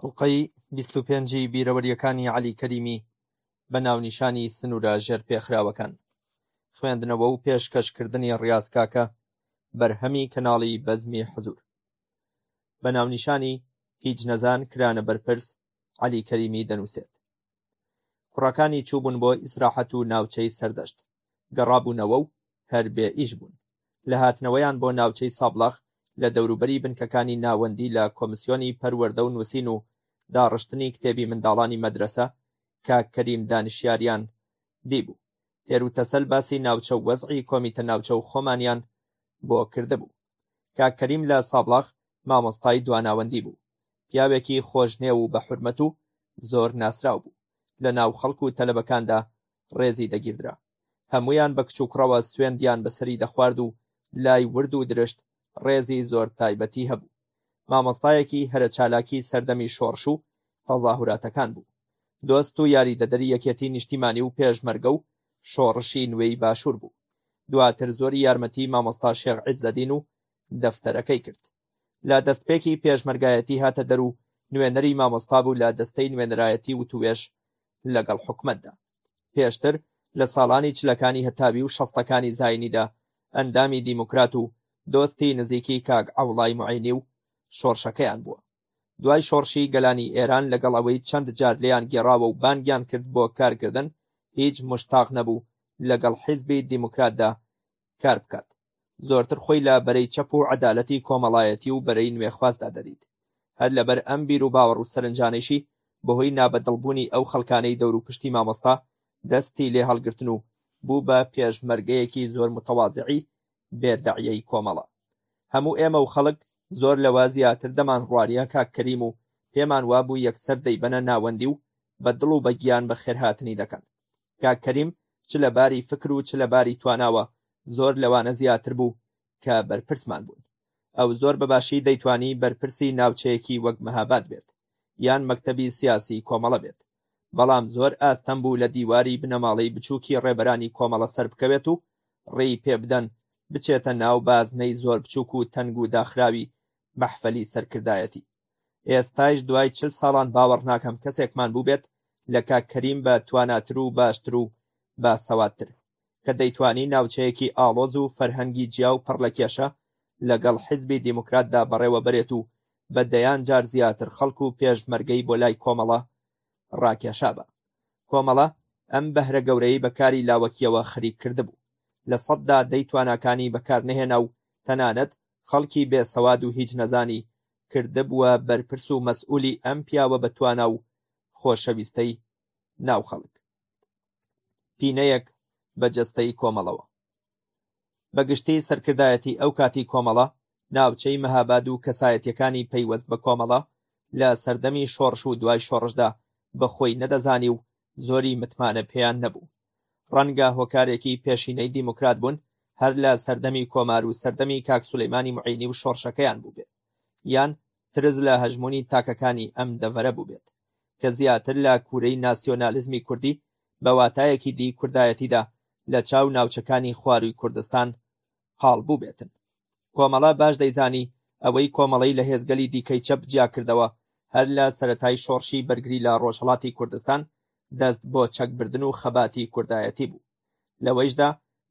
ئەڵقەی بیست و پێنجی بیرەوەرییەکانی عەلی کەریمی بە ناونیشانی سنوورە ژێرپێخراوەکان، خوێندنەوە و پێشکەشکردنی ڕیاز کاکە، بەرهەمی کەناڵی بەزمی حزوور. بە ناونیشانی، هیچ نەزان کرانە بەرپرس، عەلی کەریمی دەنووسێت. کوڕەکانی چووبوون بۆ ئیسراحەت و ناوچەی سەردەشت گەڕابوونەوە و هەر بێ ئیش بوون لە هاتنەوەیان بۆ ناوچەی سابڵاخ لە دەوروبەری بنکەکانی ناوەندی لە کۆمسیۆنی پەروەردە و نووسین و داڕشتنی کتێبی منداڵانی مەدرسە کاک کەریم دانشیاریان دیبوو تێرو تەسەل باسی ناوچە و وەزعی کۆمیتە ناوچە و خۆمانیان بۆ کردبوو کاک کەریم لە سابڵاغ مامۆستای دواناوەندی بوو، پیاوێکی خۆشنێو و بەحورمەت و زۆر ناسراو بوو، لە ناو خەڵک و تەلەبەکاندا ڕێزی دەگیردرا، هەموویان بە کچ و کوڕەوە سوێندیان بەسەری دەخوارد و لای ورد و درشت ڕێزی زۆر تایبەتی هەبوو، مامۆستایەکی هەرە چالاکی سەردەمی شۆڕش و تەزاهوراتەکان بوو، دۆست و یاریدەدەری یەکێتی نیشتیمانی و پێشمەرگە و شۆڕشی نوێی باشوور بوو، دواتر زۆر یارمەتی مامۆستا شێخ عیزەدین و دەفتەرەکەی کرد. لە دەستپێکی پێشمەرگایەتی هاتە دەر و نوێنەری مامۆستا بوو لە دەستەی نوێنەرایەتی وتووێژ لەگەڵ حکومەتدا. پێشتر لە ساڵانی چلەکانی هەتاوی و شەستەکانی زاینیدا ئەندامی دیموکرات و دۆستی نزیکی کاک عەوڵای موعینی و شۆڕشەکەیان بووە. دوای شۆڕشی گەلانی ئێران لەگەڵ ئەوەی چەند جار لێیان گێڕاوە و بانگیان کرد بۆ کارکردن هیچ مشتاق نەبوو لەگەڵ حیزبی دیموکراتدا کار بکات زۆرتر خۆی لە بەرەی چەپ و عەدالەتی کۆمەڵایەتی و بەرەی نوێخوازدا دەدیت هەر لەبەر ئەم بیر و باوەڕ و سەرنجانەیشی بەهۆی نابەدڵبوونی ئەو خەڵکانەی دەور و پشتی مامۆستا دەستی لێ هەڵگرتن و بوو بە پێشمەرگەیەکی زۆر متەوازعی بێردەعیەی کۆمەڵە هەموو ئێمە و خەڵک زۆر لەوە زیاتر دەمان ڕواریە کاک کەریم و پێمان وابوو یەکسەر دەیبەنە ناوەندی و بە دڵ و بە گیان بە خێرهاتنی دەکەن کاک کەریم چ لە باری فکر و چ لە باری تواناوە زۆر لەوانە زیاتر بوو کە بەرپرسمان بوون ئەو زۆر بەباشی دەیتوانی بەرپرسی ناوچەیەکی وەک مەهاباد بێت یان مەکتەبی سیاسی کۆمەڵە بێت بەڵام زۆر ئاستەم بوو لە دیواری بنەماڵەی بچووکی ڕێبەرانی کۆمەڵە سەربکەوێت و ڕێی پێبدەن بچێتە ناو بازنەی زۆر بچووک و تەنگ و داخراوی مەحفەلی سەرکردایەتی. ئێستایش دوای چل ساڵان باوەڕناکەم کەسێکمان بووبێت لە کاک کەریم بە تواناتر و باشتر و باسەوادتر. کە دەیتوانی ناوچەیەکی ئاڵۆز و فەرهەنگی جیا و پڕ لە کێشە لەگەڵ حیزبی دیموکراتدا بەڕێوەبەرێت و بە دەیان جار زیاتر خەڵک و پێشمەرگەی بۆ لای کۆمەڵە ڕاکێشابا. کۆمەڵە ئەم بەهرە گەورەی بە کاری لاوەکییەوە خەریک کردبوو. لە سەددا دەی تواناکانی بەکارنەهێنا و تەنانەت خەڵکی بێسەواد و هیچ نەزانی کردبووە بەرپرس و مەسئولی ئەم پیاوە بە توانا و خۆشەویستەی ناو خەڵک. پینەیەک بە جەستەی کۆمەڵەوە بە گشتی سەرکردایەتی ئەو کاتی کۆمەڵە ناوچەی مەهاباد و کەسایەتیەکانی پەیوەست بە کۆمەڵە لە سەردەمی شۆڕش و دوای شۆڕشدا بە خۆی نەدەزانی و زۆری متمانە پێیان نەبوو ڕەنگە هۆکارێکی پێشینەی دیموکرات بوون هەر لە سەردەمی کۆمار و سەردەمی کاک سولەیمانی معینی و شۆڕشەکەیان بووبێ یان ترس لە هەژموونی تاکەکانی ئەم دەڤەرە بووبێت کە زیاتر لە کوورەی ناسیۆنالیزمی کوردی بە واتایەکی دی کوردایەتیدا لە چاو ناوچەکانی خوارووی کوردستان قاڵ بووبێتن کۆمەڵە باش دەیزانی ئەوەی کۆمەڵەی لە هێزگەلی دیکەی چەپ جیا کردەوە هەر لە سەرەتای شۆڕشی بەرگری لە ڕۆژهەڵاتی کوردستان دەست بۆ چەکبردن و خەباتی کوردایەتی بوو لەوەیشدا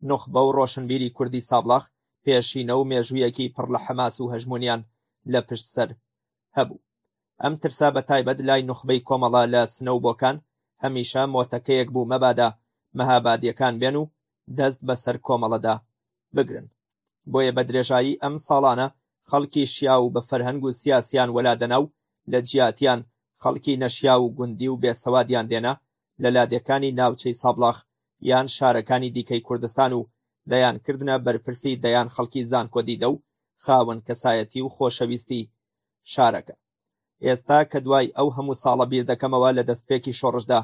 نوخبە و ڕۆشنبیری کوردی سابڵاخ پێشینە و مێژوویەکی پڕ لە حەماس و هەژموونیان لە پشت سەر هەبوو. ئەم ترسە بە تایبەت لای نوخبەی کۆمەڵە لە سنە و بۆکان هەمیشە مۆتەکەیەک بوو مەبادا مەهابادیەکان بێن و دەست بەسەر کۆمەڵەدا بگرن. بۆیە بە درێژایی ئەم ساڵانە خەڵکی شیاو و بە فەرهەنگ و سیاسیان وەلادەنا و لە جیاتیان خەڵکی نەشیاو و گوندی و بێسەوادیان دێنا لە لادێکانی ناوچەی سابڵاخ یان شارەکانی دیکەی کوردستان و دەیانکردنە بەرپرسی دەیان خەڵکی زانکۆ دیدە و خاوەن کەسایەتی و خۆشەویستی شارەکە. ئێستا کە دوای ئەو هەموو ساڵە بیر دەکەمەوە لە دەستپێکی شۆڕشدا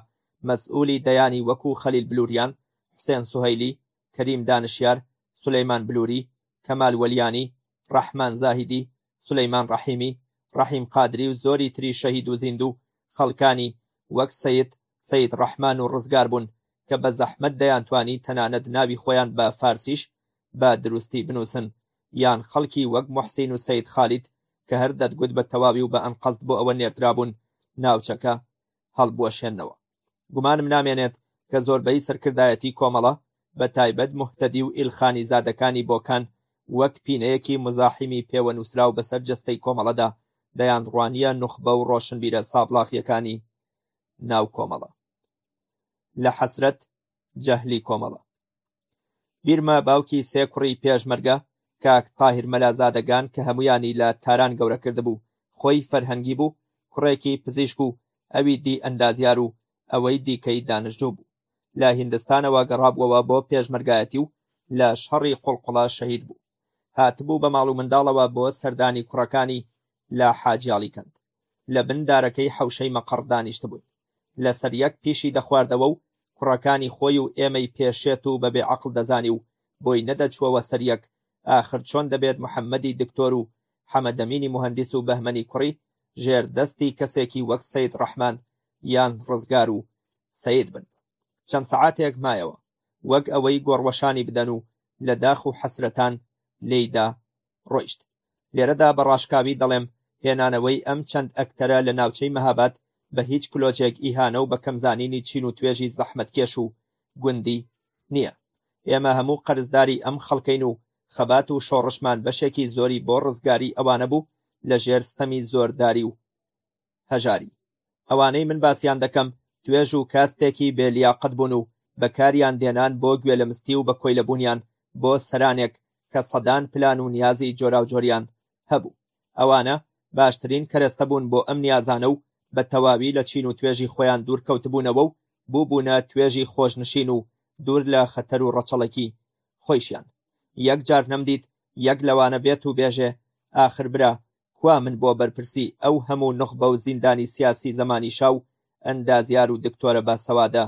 مەسئولی دەیانی وەکو خەلیل بلوریان، حسێن سوهەیلی، کەریم دانشیار، سولەیمان بلوری، کەمال وەلیانی، ڕەحمان زاهیدی، سولەیمان ڕەحیمی، ڕەحیم قادری و زۆری تری شەهید و زیندوو خەڵکانی وەک سەید، سەید ڕەحمان و ڕزگار بوون کە بە زەحمەت دەیانتوانی تەنانەت ناوی خۆیان بە فارسیش بە دروستی بنووسن یان خەڵکی وەک موحسین و سەید خالید کە هەر دەتگوت بە تەواوی و بە ئەنقەست بۆ ئەوە نێردرابوون ناوچەکە هەڵبوەشێننەوە. گومانم نامێنێت کە زۆربەی سەرکردایەتی کۆمەڵە بە تایبەت مهتەدی و ئیلخانی زادەکانی بۆکان وەک پینەیەکی مزاحیمی پێوە نووسراو بەسەر جەستەی کۆمەڵەدا دەیان ڕوانیە نوخبە و ڕۆشنبیرە سابڵاغیەکانی ناو کۆمەڵە لە حەسرەت جەهلی کۆمەڵە. بیرمە باوکی سێ کوڕی پێشمەرگە کاک تاهیر مەلازادەگان کە هەمویانی لە تاران گەورە کردبوو خۆی فەرهەنگی بوو کوڕێکی پزیشک و ئەوی دی ئەندازیار و ئەوەی دیکەی دانشجو بوو لە هیندستانەوە گەڕابووەوە بۆ پێشمەرگایەتی و لە شەڕی قوڵقوڵە شەهید بوو هاتبوو بە ماڵ و منداڵەوە بۆ سەردانی کوڕەکانی لە حاجیاڵی کەند لە بن دارەکەی حەوشەی مەقەڕ دانیشتبووین، لەسەر یەک پیشی دەخواردەوە و کوڕەکانی خۆی و ئێمەی پێ شێت و بەبێ عەقڵ دەزانی و بۆی نەدەچووەوە سەر یەک، ئاخر چۆن دەبێت محەممەدی دکتۆر و حەمەدەمینی موهەندیس و بەهمەنی کوڕی ژێر دەستی کەسێکی وەک سەید ڕەحمان یان ڕزگار و سەید بن؟ چەند سەعاتێک مایەوە، وەک ئەوەی گۆڕوەشانی بدەن و لە داخ و حەسرەتان لێیدا ڕۆیشت لێرەدا بە ڕاشکاوی دەڵێم هێنانەوەی ئەم چەند ئەکتەرە لە ناوچەی مەهاباد بە هیچ کلۆچێک ئیهانە و بە کەمزانینی چین و توێژی زەحمەتکێش و گوندی نییە ئێمە هەموو قەرزداری ئەم خەڵکەین و خەبات و شۆڕشمان بەشێکی زۆری بۆ ڕزگاری ئەوانە بوو لە ژێر ستەمی زۆرداری و هەژاری ئەوانەی من باسیان دەکەم توێژ و کاستێکی بێلیاقەت بوون و بەکاریان دێنان بۆ گوێ لە مستی و بە کۆیلەبوونیان بۆ سەرانێک کە سەدان پلان و نیازی جۆراوجۆریان هەبوو ئەوانە باشترین کەرەستە بوون بۆ ئەم نیازانە و بە تەواوی لە چین و توێژی خۆیان دوورکەوتبوونەوە و بووبوونە توێژی خۆشنشین و دوور لە خەتەر و ڕەچەڵەکی خۆیشیان یەک جار نەمدیت یەک لەوانە بێت و بێژێ ئاخر برا کوا من بۆ بەرپرسی ئەو هەموو نوخبە و زیندانی سیاسی زەمانی شا و ئەندازیار و دکتۆرە باسەوادە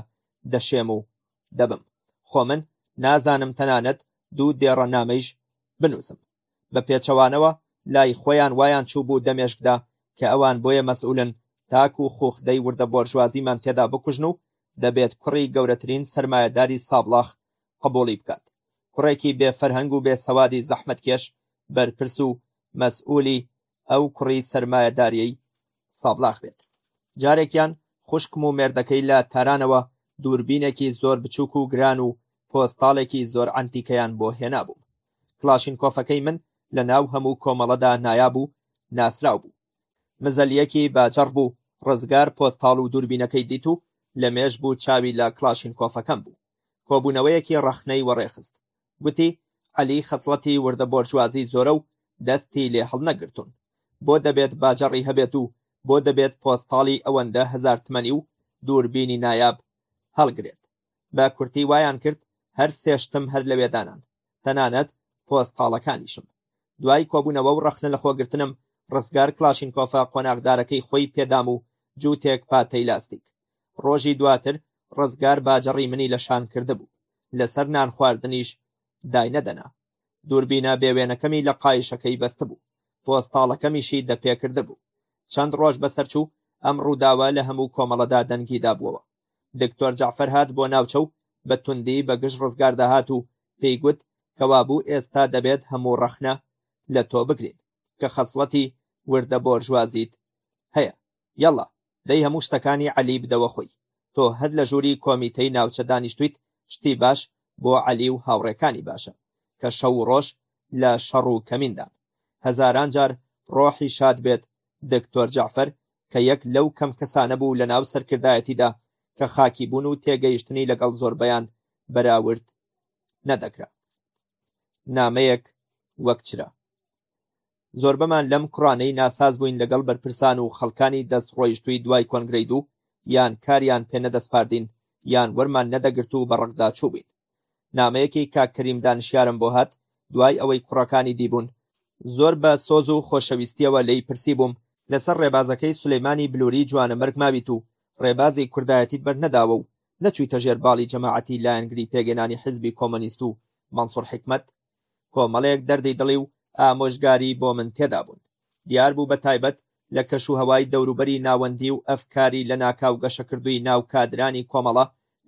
دەشێم و دەبم؟ خۆ من نازانم تەنانەت دوو دێڕە نامەیش بنووسم. بە پێچەوانەوە لای خۆیان وایان چووبوو دەمێشکدا کە ئەوان بۆیە مەسئولن تاکوو خوخدەی وردە بۆرژوازیمان تێدا بکوژن و دەبێت کوڕی گەورەترین سەرمایەداری سابڵاخ قبوڵی بکات کوڕێکی بێ فەرهەنگ و بێ سەوادی زەحمەتکێش بەرپرس و مەسئولی ئەو کوڕی سەرمایەداریەی سابڵاخ بێت جارێکیان خوشکم و مێردەکەی لە تارانەوە دووربینێکی زۆر بچووک و گران و پۆستاڵێکی زۆر ئەنتیکەیان بۆ هێنابووم کلاشینکۆفەکەی من لە ناو هەموو کۆمەڵەدا نایاب و ناسراو بوو مزەلیەکی باجەڕ بوو ڕزگار پۆستاڵ و دووربینەکەی دیت و لە مێش بوو چاوی لە کلاشینکۆفەکەم بوو کۆبوونەوەیەکی ڕەخنەی وەڕێخست، گوتی، عەلی خەسڵەتی وردە بۆرژوازی زۆرە و دەستی لێ هەڵنەگرتوون، بۆ دەبێت باجەڕی هەبێت و بۆ دەبێت پۆستاڵی ئەوەندە هەزار تمەنی و دووربینی نایاب هەڵگرێت؟ بە کورتی وایان کرد هەر سێ شتم هەر لەوێ دانان، تەنانەت پۆستاڵەکانیشم. دوای کۆبوونەوە و ڕەخنە لەخۆگرتنم، ڕزگار کڵاشینکۆفە قۆناغدارەکەی خۆی پێ دام و جووتێک پاتەی لاستیک. ڕۆژی دواتر ڕزگار باجەڕی منی لە شان کردبوو، لەسەر نانخواردنیش داینەدەنا. دووربینە بێوێنەکەمی لە قایشەکەی بەستبوو، پۆستاڵەکەمیشی دەپێکردبوو. چەند ڕۆژ بەسەرچوو، ئەم ڕووداوە لە هەموو کۆمەڵەدا دەنگی دابووەوە. دکتۆر جەعفەر هات بۆ ناوچە و بە توندی بە گژ ڕزگاردا هات و پێی گوت کەوابوو ئێستا دەبێت هەموو ڕەخنە لە تۆ بگرین کە خەسڵەتی وردە بۆرژوازیت هەیە، یەڵا دەی هەموو شتەکانی عەلی بدەوە خۆی تۆ هەر لە ژووری کۆمیتەی ناوچە دانیشتویت شتی باش بۆ عەلی و هاوڕێکانی باشە کە شەو و ڕۆژ لە شەڕ و کەمیندان هەزاران جار ڕۆحی شاد بێت دکتۆر جەعفەر کە یەک لەو کەم کەسانە بوو لە ناو سەرکردایەتیدا کە خاکی بوون و تێگەیشتنی لەگەڵ زۆربەیان بەراورد نەدەکرا نامەیەک وەک چرا زۆربەمان لەم کوڕانەی ناساز بووین لەگەڵ بەرپرسان و خەڵکانی دەست ڕۆیشتووی دوای کۆنگرەی دوو یان کاریان پێ نەدەسپاردین یان وەرمان نەدەگرت و بە ڕقدا چووبووین. نامەیەکی کاک کەریم دانشیارم بۆ هات دوای ئەوەی کوڕەکانی دیبوون، زۆر بە سۆز و خۆشەویستییەوە لێی پرسیبووم، لەسەر ڕێبازەکەی سولەیمانی بلووری جوانەمەرگ ماویت و ڕێبازی کوردایەتیت بەرنەداوە و نەچوویتە ژێر باڵی جەماعەتی لایەنگری پێگەیەنانی حیزبی کۆمۆنیست و مەنسوور حیکمەت؟ کۆمەڵێک دەردی دڵی و ئامۆژگاری بۆ من تێدابوون دیار بوو بە تایبەت لە کەش و هەوای دەوروبەری ناوەندی و ئەفکاری لە ناکاو گەشەکردووی ناو کادرانی کۆمەڵە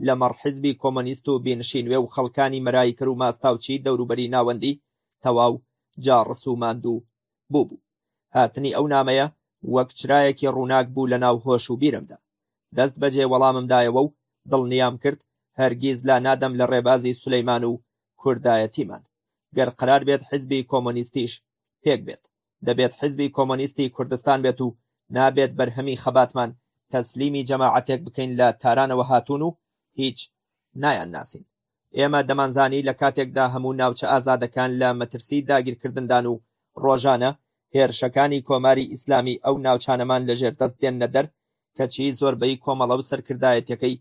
لەمەڕ حزبی کۆمۆنیست و بینشینوێ و خەڵکانی مەرایکەر و ماستاوچی دەوروبەری ناوەندی تەواو جاڕس و ماندوو بوو بوو هاتنی ئەو نامەیە وەک چرایەکی ڕووناک بوو لە ناو هۆش و بیرمدا دەست بەجێ وەڵاممدایەوە و دڵنیام کرد هەرگیز لا نادەم لە ڕێبازی سولەیمان و کوردایەتیمان گەر قەرار بێت حیزبی کۆمۆنیستیش پێک بێت، دەبێت حیزبی کۆمۆنیستی کوردستان بێت و نابێت بەرهەمی خەباتمان تەسلیمی جەماعەتێک بکەین لە تارانەوە هاتوون و هیچ نایانناسین. ئێمە دەمانزانی لە کاتێکدا هەموو ناوچە ئازادەکان لە مەترسی داگیرکردندان و ڕۆژانە هێرشەکانی کۆماری ئیسلامی ئەو ناوچانەمان لەژێر دەست دێننە دەر کەچی زۆربەی کۆمەڵە و سەرکردایەتیەکەی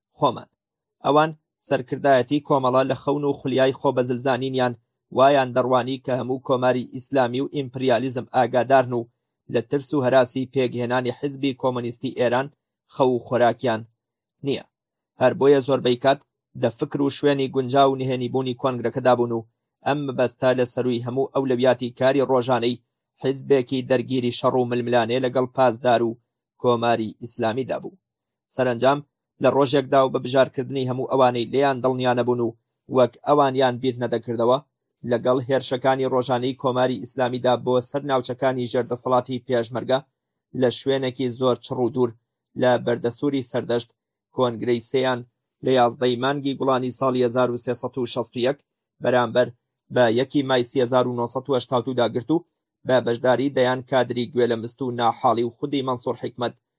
خۆمان ئەوان سەرکردایەتی کۆمەڵە لە خەون و خولیای خۆ بە زلزانینیان وایان دەڕوانی کە هەموو کۆماری ئیسلامی و ئیمپریالیزم ئاگادارن و لە ترس و هەراسی پێکهێنانی حزبی کۆمۆنیستی ئێران خەو و خۆراکیان نییە هەر بۆیە زۆربەی کات دە فکر و شوێنی گونجا و نهێنی بوونی کۆنگرەکەدا بوون و ئەم مەبەستە لە سەروی هەموو ئەو لەویاتی کاری ڕۆژانەی حزبێکی دەرگیری شەڕ و ململانێ لەگەڵ پاسدار و کۆماری ئیسلامیدا بوو سەرەنجام لە ڕۆژێکدا و بە بژارکردنی هەموو ئەوانەی لێیان دڵنیا نەبوون و وەک ئەوانیان بیر نەدەکردەوە لەگەڵ هێرشەکانی ڕۆژانەی کۆماری ئیسلامیدا بۆ سەر ناوچەکانی ژێردەسەڵاتی پێشمەرگە لە شوێنێکی زۆر چڕ و دوور لە بەردەسووری سەردەشت کۆنگرەی سێیان لە یازدەی مانگی گوڵانی ساڵی 1361 بەرامبەر بە یەکی مای 1970 داگرت و بە بەشداری دەیان کادری گوێ لە مست و ناحاڵی و خودی مەنسوور حکمت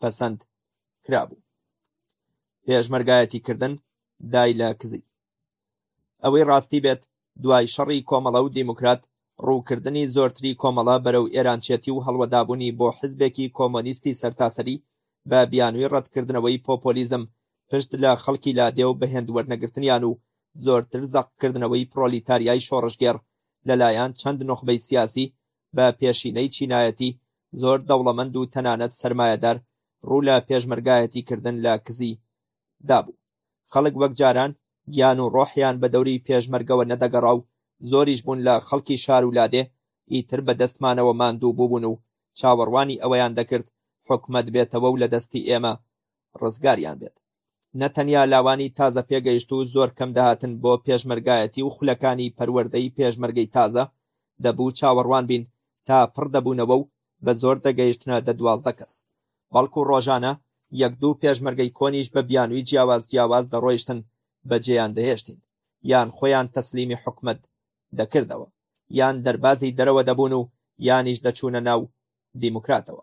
پەسەند کرابوو پێشمەرگایەتی کردن دای لە کزی ئەوەی ڕاستی بێت دوای شەڕی کۆمەڵە و دیموکرات ڕووکردنی زۆرتری کۆمەڵە بەرەو ئێرانچێتی و هەڵوەدابوونی بۆ حزبێکی کۆمۆنیستی سەرتاسەری بە بیانووی ڕەتکردنەوەی پۆپۆلیزم پشت لە خەڵکی لادێ و بەهێند وەرنەگرتنیان و زۆرتر زەقکردنەوەی پرۆلیتاریای شۆڕشگێڕ لەلایەن چەند نوخبەی سیاسی بە پێشینەی چینایەتی، زۆر دەوڵەمەند و تەنانەت سەرمایەدار، ڕوو لە پێشمەرگایەتی کردن لە کزی دا بوو. خەڵک وەک جاران گیان و ڕۆحیان بە دەوری پێشمەرگەوە نەدەگەڕا و زۆریش بوون لە خەڵکی شار و لادێ ئیتر بە دەستمانەوە ماندوو بووبوون و چاوەڕوانی ئەوەیان دەکرد حکومەت بێتەوە و لە دەستی ئێمە ڕزگاریان بێت. نە تەنیا لاوانی تازە پێگەیشتوو زۆر کەم دەهاتن بۆ پێشمەرگایەتی و خولەکانی پەروەردەی پێشمەرگەی تازە دەبوو چاوەڕوان بین تا پڕ دەبوونەوە و بە زۆر دەگەیشتنە دە دوازدە کەس بەڵکو ڕۆژانە یەک دوو پێشمەرگەی کۆنیش بە بیانووی جیاواز جیاواز دەڕۆیشتن بەجێیان دەهێشتین یان خۆیان تەسلیمی حکومەت دەکردەوە یان دەربازی دەرەوە دەبوون و یانیش دەچوونە ناو دیموکراتەوە.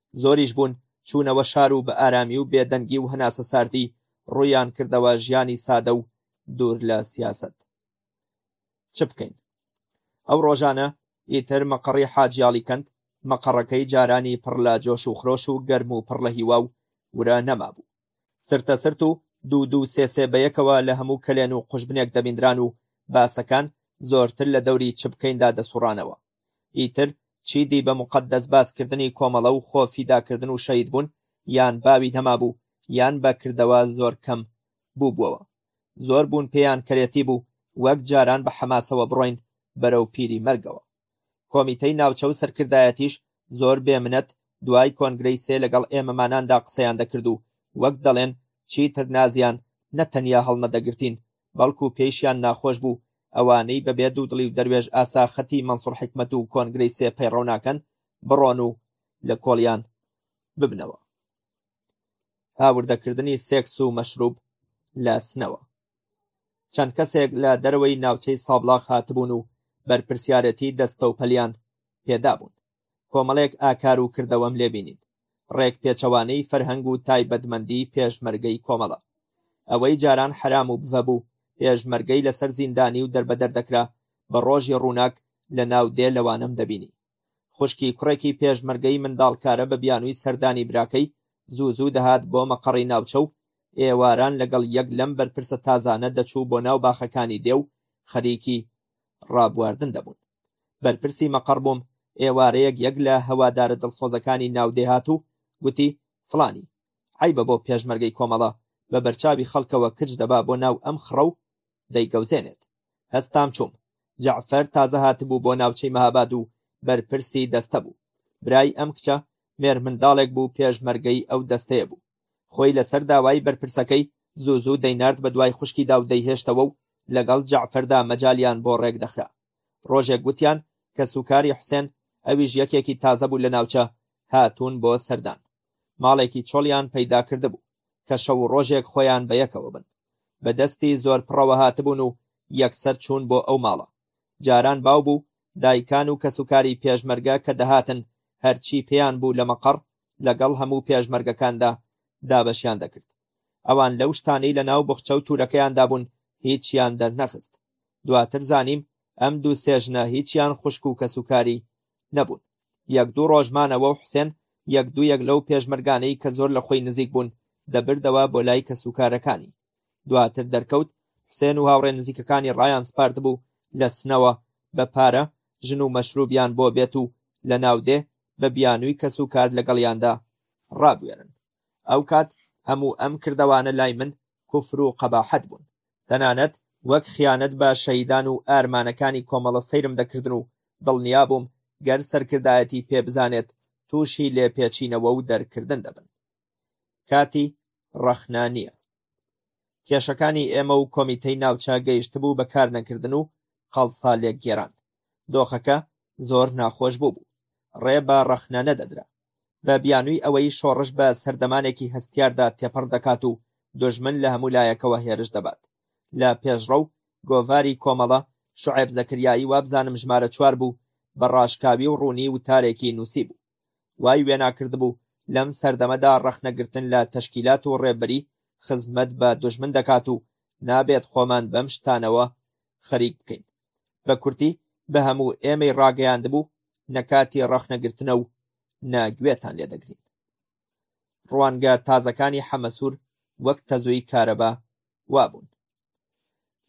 زۆریش بوون، چوونەوە شار و بە ئارامی و بێ دەنگی و هەناسە ساردی ڕوویان کردەوە ژیانی سادە و دوور لە سیاسەت. چ بکەین؟ ئەو ڕۆژانە ئیتر مەقەڕی حاجیاڵی کەند، مەقەڕەکەی جارانی پڕ لە جۆش و خرۆش و گەرم و پڕ لە هیوا و ورە نەمابوو. سرتە سرت و دوو دوو سێ سێ بەیەکەوە لە هەموو کەلێن و قوژبنێک دەبیندران و باسەکان زۆرتر لە دەوری چ بکەیندا دەسوڕانەوە. ئیتر چی دی بە موقەدەس باسکردنی کۆمەڵە و خۆ فیداکردن و شەهیدبوون یان باوی نەمابوو یان بە کردەوە زۆر کەم بووبووەوە زۆر بوون پێیان کەرێتی بوو وەک جاران بە حەماسەوە بڕۆین بەرەو پیری مەرگەوە کۆمیتەی ناوچە و سەرکردایەتیش زۆر بێ منەت دوای کۆنگرەی سێ لەگەڵ ئێمەماناندا قسەیان دەکرد و وەک دەڵێن چیتر نازیان نە تەنیا هەڵنەدەگرتین بەڵکو پێیشیان ناخۆش بوو ئەوانەی بەبێ دوودڵی و دەروێش ئاسا خەتی مەنسوڕ حکمەت و کۆنگرەی سێ پەیڕەو ناکەن بڕۆن و لە کۆڵیان ببنەوە هاوردەکردنی سێکس و مەشروب لە سنەوە چەند کەسێک لە دەرەوەی ناوچەی سابڵاغ هاتبوون و بەرپرسیارەتی دەستەوپەلیان پێدابوون کۆمەڵێک ئاکار و کردەوەم لێ بینین ڕێک پێچەوانەی فەرهەنگ و تایبەتمەندی پێشمەرگەی کۆمەڵە ئەوەی جاران حرام و بڤە بوو پێشمەرگەی لەسەر زیندانی و دەربەدەر دەکرا بە ڕۆژی ڕووناک لە ناو دێ لەوانەم دەبینی خوشکی کوڕێکی پێشمەرگەی منداڵکارە بە بیانووی سەردانی براکەی زوو زوو دەهات بۆ مەقەڕی ناوچە و ئێواران لەگەڵ یەک لەم بەرپرسە تازانە دەچوو بۆ ناو باخەکانی دێ و خەریکی ڕابواردن دەبوون بەرپرسی مەقەڕ بووم، ئێوارەیەک یەک لە هەوادارە دڵسۆزەکانی ناو دێ هات و گوتی، فڵانی، عەیبە بۆ پێشمەرگەی کۆمەڵە بە بەرچاوی خەڵکەوە کچ دەبا بۆ ناو ئەم خڕە و دەیگەوزێنێت. هەستام چووم. جەعفەر تازە هاتبوو بۆ ناوچەی مەهاباد و بەرپرسی دەستە بوو. برای ئەم کچە مێرمنداڵێک بوو پێشمەرگەی ئەو دەستەیە بوو. خۆی لەسەر داوای بەرپرسەکەی زوو زوو دەینارد بە دوای خوشکیدا و دەیهێشتەوە و لەگەڵ جەعفەردا مەجالیان بۆ ڕێک دەخرا. ڕۆژێک گوتیان کەسوکاری حوسێن، ئەویش یەکێکی تازە بوو لە ناوچە، هاتوون بۆ سەردان. ماڵێکی چۆڵیان پەیدا کردبوو، کە شەو و ڕۆژێک خۆیان بەیەکەوە بن. بە دەستی زۆر پڕەوە هاتبوون و یەکسەر چوون بۆ ئەو ماڵە. جاران باو بوو دایکان و کەسوکاری پێشمەرگە کە دەهاتن هەرچی پێیان بوو لە مەقەڕ لەگەڵ هەموو پێشمەرگەکاندا دابەشیان دەکرد ئەوان لەو شتانەی لە ناو بخچە و تورەکەیاندا بوون هیچیان دەرنەخست دواتر زانیم ئەم دوو سێژنە هیچیان خوشک و کەسوکاری نەبوون یەک دوو ڕۆژمانەوە و حسێن یەک دوو یەک لەو پێشمەرگانەی کە زۆر لە خۆی نزیک بوون دەبردەوە بۆ لای کەسوکارەکانی دواتر دەرکەوت حسێن و هاوڕێ نزیکەکانی ڕایان سپاردبوو لە سنەوە بە پارە ژن و مەشروبیان بۆ بێت و لە ناودێ بە بیانووی کەس و کار لەگەڵیاندا ڕابوێرن ئەو کات هەموو ئەم کردەوانە لای من کوفر و قەباحەت بوون تەنانەت وەک خیانەت بە شەیدان و ئارمانەکانی کۆمەڵە سەیرم دەکردن و دڵنیا بووم گەر سەرکردایەتی پێ بزانێت تووشی لێپێچینەوە و دەرکردن دەبن کاتی ڕەخنا نییە. کێشەکانی ئێمە و کۆمیتەی ناوچە گەیشتبوو بە کار نەکردن و قەڵسا لێکگێران. دۆخەکە زۆر ناخۆش بوو بوو. ڕێ بە ڕەخنە نەدەدرا. بە بیانووی ئەوەی شۆڕش بە سەردەمانێکی هەستیاردا تێپەڕ دەکات و دژمن لە هەموو لایەکەوە هێرش دەبات. لە پێشڕەو گۆڤاری کۆمەڵە شعێب زەکریایی وابزانم ژمارە چوار بوو بە ڕاشکاوی و ڕوونی وتارێکی نووسی بوو. وای وێناکردبوو لەم سەردەمەدا ڕەخنەگرتن لە تەشکیلات و ڕێبەری خزمەت بە دژمن دەکات و نابێت خۆمان بەم شتانەوە خەریک بکەین بە کورتی بە هەموو ئێمەی ڕاگەیاندبوو نەکاتی ڕەخنەگرتنە و ناگوێتان لێ دەگرین ڕوانگە تازەکانی حەمەسوور وەک تەزووی کارەبا وابوون.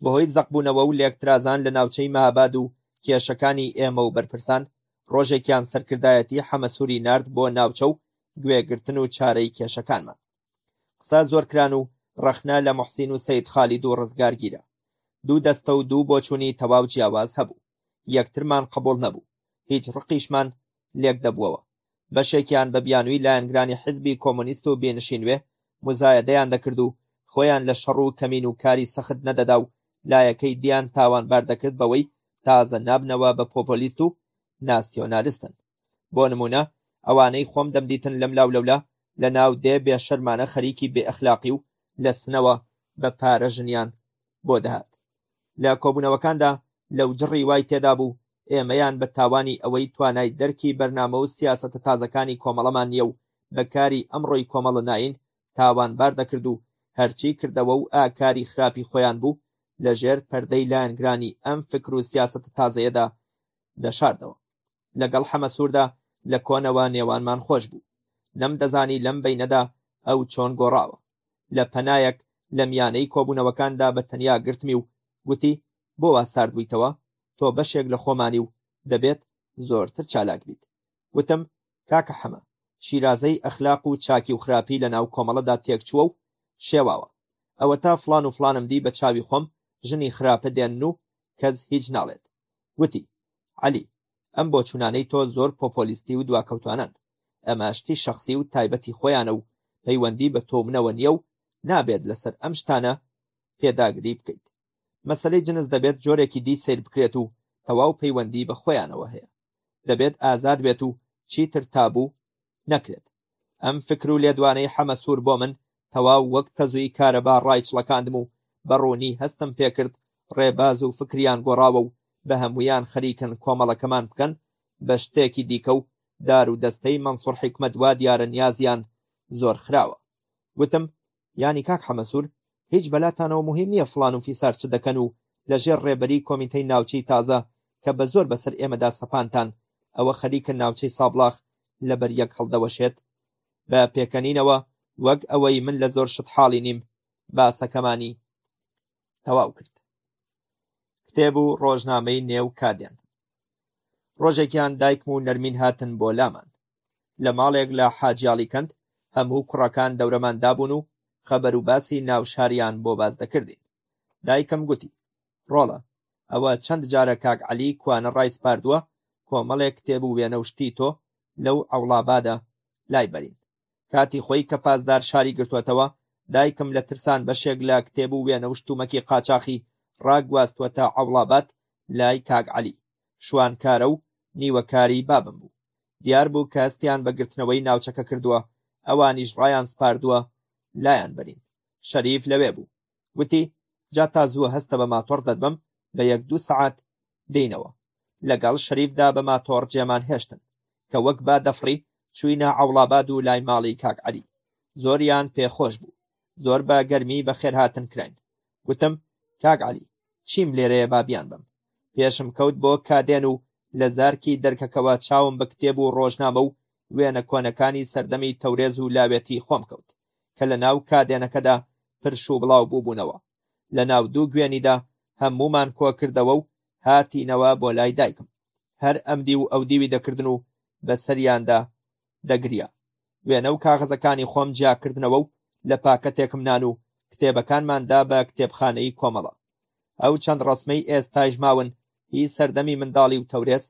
بەهۆی زەقبوونەوە و لێکترازان لە ناوچەی مەهاباد و کێشەکانی ئێمە و بەرپرسان ڕۆژێکیان سەرکردایەتی حەمەسووری نارد بۆ ناوچە و گوێگرتن و چارەی کێشەکانمان قسە زۆر کران و ڕەخنە لە محسین و سید خالید و ڕزگارگیرە دوو دەستە و دوو بۆچوونی تەواو جیاواز هەبوو یەکترمان قبول نەبوو هیچ ڕقیشمان لێک دەبووەوە بەشێکیان بە بیانووی لایەنگرانی حیزبی کۆمۆنیست و بێنشینوێ موزایەدەیان دەکرد و خۆیان لە شەڕ و کەمین و کاری سەخت نەدەدا و لایەکەی دیان تاوانبار دەکرد بەوەی تازە نابنەوە بە پۆپۆلیست و ناسیۆنالیستن بۆ نمونە ئەوانەی خۆم دەمدیتن لەم لاو لەولا لە ناو دێ بێشەرمانە خەریکی بێئەخلاقی و لە سنەوە بە پارە ژنیان بۆ دەهات لە کۆبوونەوەکاندا لەو جڕی وای تێدابوو ئێمەیان بە تاوانی ئەوەی توانای دەرکی بەرنامە و سیاسەتە تازەکانی کۆمەڵەمان نییە و بە کاری ئەمڕۆی کۆمەڵە ناین تاوانبار دەکرد و هەرچی کردەوە و ئاکاری خراپی خۆیان بوو لەژێر پەردەی لایەنگرانی ئەم فکر و سیاسەتە تازەیەدا دەشاردەوە. لەگەڵ حەمەسووردا لە کۆنەوە نێوانمان خۆش بوو. نەمدەزانی لەم بەینەدا ئەو چۆن گۆڕاوە. لە پەنایەک لە میانەی کۆبوونەوەکاندا بە تەنیا گرتمی و گوتی، بۆ وا سارد بوویتەوە؟ تۆ بەشێک لە خۆمانی و دەبێت زۆرتر چالاک بیت. گوتم، کاکە حەمە، شیرازەی ئەخلاق و چاکی و خراپی لەناو کۆمەڵەدا تێکچووە و شێواوە. ئەوەتا فڵان و فڵانم دی بە چاوی خۆم، ژنی خراپە دێنن و کەس هیچ ناڵێت. وتی، عەلی، ئەم بۆچوونانەی تۆ زۆر پۆپۆلیستی و دواکەوتوانەن، ئەمە شتی شەخسی و تایبەتی خۆیانە و پەیوەندی بە تۆ و منەوە نییە و نابێت لەسەر ئەم شتانە پێداگری بکەیت. مەسەلەی جنس دەبێت جۆرێکی دی سەیر بکرێت و تەواو پەیوەندی بە خۆیانەوە هەیە. دەبێت ئازاد بێت و چیتر تابوو نەکرێت. ئەم فکر و لێدوانەی حەمە سوور بۆ من تەواو وەک تەزووی کارەبا ڕایچڵەکاندم و بە ڕوونی هەستم پێ کرد ڕێباز و فکریان گۆڕاوە و بە هەموویان خەریکن کۆمەڵەکەمان بکەن بە شتێکی دیکە و دار و دەستەی مەنسوور حیکمەت وا دیارە نیازیان زۆر خراوە. گوتم یانی کاک حەمەسوور هیچ بەلاتانەوە موهیم نیە فڵان و فیسار چ دەکەن و لە ژێر ڕێبەری کۆمیتەی ناوچەی تازە کە بە زۆر بەسەر ئێمەدا سەپانتان ئەوە خەریکە ناوچەی سابڵاخ لە بەر یەک هەڵدەوەشێت بە پێکەنینەوە وەک ئەوەی من لە زۆر شت حاڵی نیم باسەکەمانی تەواو کرد کتێب و ڕۆژنامەی نێو کادێن ڕۆژێکیان دایکم و نەرمین هاتن بۆ لامان لە ماڵێک لە حاجیاڵیکەند هەموو کوڕەکان دەورەمان دابوون و خەبەر و باسی ناوشاریان بۆ باس دەکردین. دایکم گوتی، ڕۆڵە، ئەوە چەند جارە کاک عەلی کوانە ڕایسپاردووە کۆمەڵێک کتێب و وێنە و شتی تۆ لەو عەوڵابادە لای بەرین. کاتی خۆی کە پاسدار شاری گرتووەتەوە، دایکم لە ترسان بەشێک لە کتێب و وێنە و شتومەکی قاچاخی ڕاگواستووەتە عەوڵاباد لای کاک عەلی. شوانکارە و نیوەکاری بابم بوو دیار بوو کە هەستیان بە گرتنەوەی ناوچەکە کردووە ئەوانیش ڕایان سپاردووە لایان بەرین شەریف لەوێ بوو وتی جا تا زووە هەستە بە ماتۆڕ دەدبم بە یەک دوو سەعات دینەوە لەگەڵ شەریفدا بە ماتۆڕ جێمان هێشتن کە وەک با دەفڕی چوینە عوڵاباد و لای ماڵی کاک عەلی زۆریان پێخۆش بوو زۆر بە گەرمی بەخێرهاتن کراین گوتم کاک عەلی چیم لێرەیە با بیان بم پێشم کەوت بۆ کادێن و لە زارکی دەرکەکەوە چاوم بە کتێب و ڕۆژنامە و وێنە کۆنەکانی سەردەمی تەورێز و لاوێتی خۆم کەوت کە لە ناو کادێنەکەدا پرش و بڵاو بووبوونەوە لە ناو دوو گوێنیدا هەمومان کۆ کردەوە و هاتینەوە بۆ لای دایکم هەر ئەمدی و ئەو دیوی دەکردن و بەسەریاندا دەگریا وێنە و کاغەزەکانی خۆم جیاکردنەوە و لە پاکەتێکم نان و کتێبەکانماندا بە کتێبخانەی کۆمەڵە ئەو چەند ڕسمەی ئێستایش ماون هی سەردەمی منداڵی و تەورێز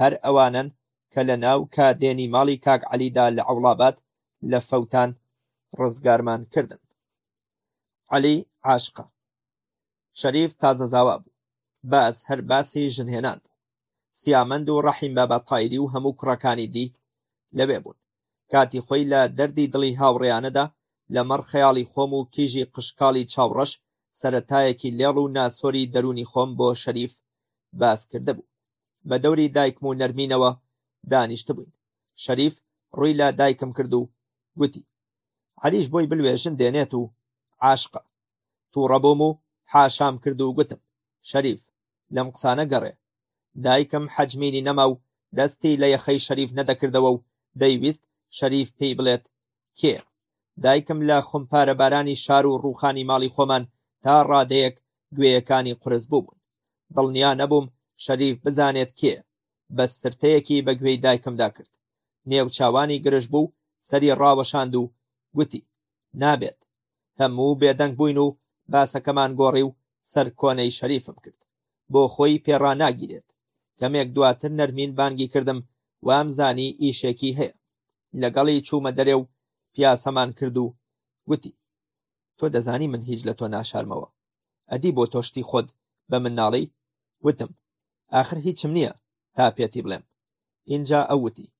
هەر ئەوانن کە لە ناو کادێنی ماڵی کاک عەلیدا لە عوڵابات لە فەوتان ڕزگارمان کردن عەلی عاشقە شەریف تازەزاوا بوو باس هەر باسی ژنهێنان بوو سیامەند و ڕەحیم بابا تایری و هەموو کوڕەکانی دی لەوێ بوون. کاتی خۆی لە دەردی دڵی هاوڕێیانەدا لەمەڕ خەیاڵی خۆم و کیژی قشکاڵی چاوڕەش سەرەتایەکی لێڵ و ناسۆری دەروونی خۆم بۆ شەریف باس کردبوو. بە دەوری دایکم و نەرمینەوە دانیشتبووین. شەریف ڕووی لە دایکم کرد و گوتی عەلیش بۆی بلوێژن دێنێت و عاشقە. تووڕە بووم و حاشام کرد و گوتم شەریف لەم قسانە گەڕێ. دایکم حەجمینی نەما و دەستی لە یەخەی شەریف نەدەکردەوە و دەیویست شەریف پێی بڵێت کێ؟ دایکم لە خومپارەبارانی شار و ڕووخانی ماڵی خۆمان تا ڕادەیەک گوێیەکانی قورس بووبوون. دڵنیا نەبووم شەریف بزانێت کێ؟ بەس سرتەیەکی بە گوێی دایکمدا کرد. نێوچاوانی گرژبوو و سەری ڕاوەشاند و گوتی. نابێت هەموو بێدەنگ بووین و باسەکەمان گۆڕی و سەرکۆنەی شەریفم کرد بۆ خۆی پێڕا ناگیرێت کەمێک دواتر نەرمین بانگی کردم وام زانی ئیشێکی هەیە لەگەڵی چوومە دەرێ و پیاسەمان کرد و گوتی تۆ دەزانی من هیچ لە تۆ ناشارمەوە ئەدی بۆ تۆشتی خۆت بە من ناڵی وتم ئاخر هیچم نییە تا پێتی بڵێم ئینجا ئەو وتی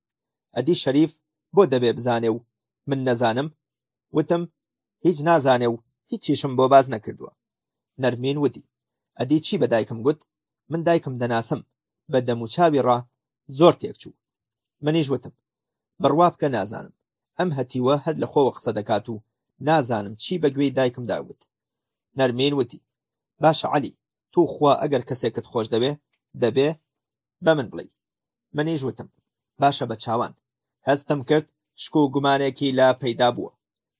ئەدی شەریف بۆ دەبێ بزانێ و من نەزانم وتم هیچ نازانێ و هیچیشم بۆ باز نەکردووە نەرمین وتی ئەدی چی بە دایکم گوت من دایکم دەناسم بە دەموچاوی ڕا زۆر تێکچوو منیش وتم بڕوا بکە نازانم ئەم هەتیوە هەر لە خۆوە قسە دەکات و نازانم چی بە گوێی دایکم داگوت نەرمین وتی باشە عەلی تو خوا ئەگەر کەسێکت خۆش دەوێ دەبێ بە من بڵێی منیش وتم باشە بە چاوان هەستم کرد شک و گومانێکی لا پەیدا بووە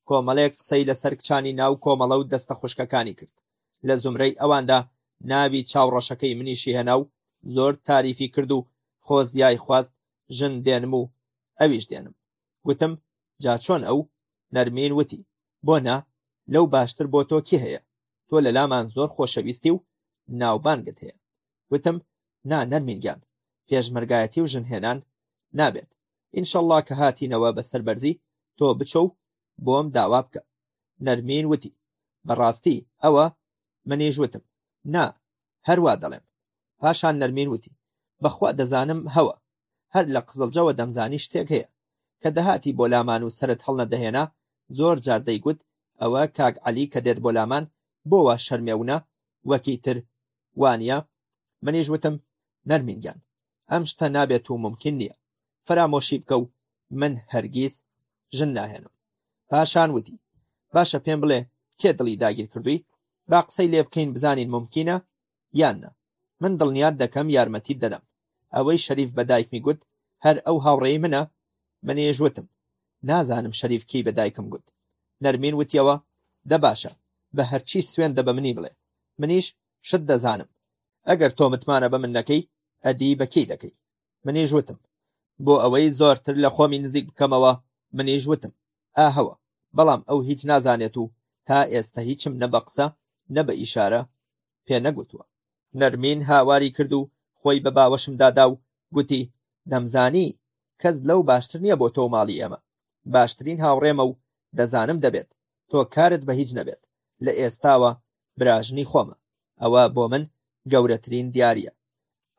کۆمەڵێک قسەی لەسەر کچانی ناو کۆمەڵە و دەستە خوشکەکانی کرد لە زمرەی ئەواندا ناوی چاوڕەشەکەی منیشی هێنا و زۆر تاریفی کرد و خۆزیای خواست ژن دێنم و ئەویش دێنم وتم جا چۆن ئەو نەرمین وتی بۆ نا لەو باشتر بۆ تۆ کێ هەیە تۆ لە لامان زۆر خۆشەویستی و ناوبانگت هەیە وتم نا نەرمین گیان پێشمەرگایەتی و ژنهێنان نابێت ئینشەڵڵا کە هاتینەوە بە سەربەرزی تۆ بچۆ و بۆم داوا بکە نەرمین وتی بەڕاستی ئەوە منیش وتم نا هەروا دەڵێم پاشان نەرمین وتی بەخوا دەزانم هەوە هەر لە قزڵجەوە دەمزانی شتێک هەیە، کە دەهاتی بۆ لامان و سەرت هەڵنەدەهێنا، زۆر جار دەیگوت ئەوە کاک عەلی کە دێت بۆ لامان بۆ وا شەرمێونە، وەکی تر وانیە؟ منیش وتم نەرمین گیان ئەم شتە نابێت و مومکین نیە، فەرامۆشی بکە و من هەرگیز ژن ناهێنم. پاشان وتی باشە پێم بڵێ کێ دڵی داگیرکردووی، با قسەی لێبکەین بزانین مومکینە؟ یان نا من دڵنیات دەکەم یارمەتیت دەدەم ئەوەی شەریف بە دایکمی گوت هەر ئەو هاوڕێی منە منیش وتم نازانم شەریف کی بە دایکم گوت نەرمین وتیەوە دە باشە بە هەرچی سوێندە بە منی بڵێ منیش شت دەزانم ئەگەر تۆ متمانە بە من نەکەی ئەدی بە کێی دەکەی منیش وتم، بۆ ئەوەی زۆرتر لە خۆمی نزیک بکەمەوە، منیش وتم، ئاهەوە، بەڵام ئەو هیچ نازانێت و تا ئێستە هیچم نە بە قسە، نە بە ئیشارە پێ نەگوتووە. نەرمین هاواری کرد و خۆی بە باوەشمدا دا و گوتی، دەمزانی کەس لەو باشتر نییە بۆ تۆ و ماڵی ئێمە. باشترین هاوڕێمە و دەزانم دەبێت تۆ کارت بە هیچ نەبێت، لە ئێستاوە براژنی خۆمە ئەوە بۆ من گەورەترین دیاریە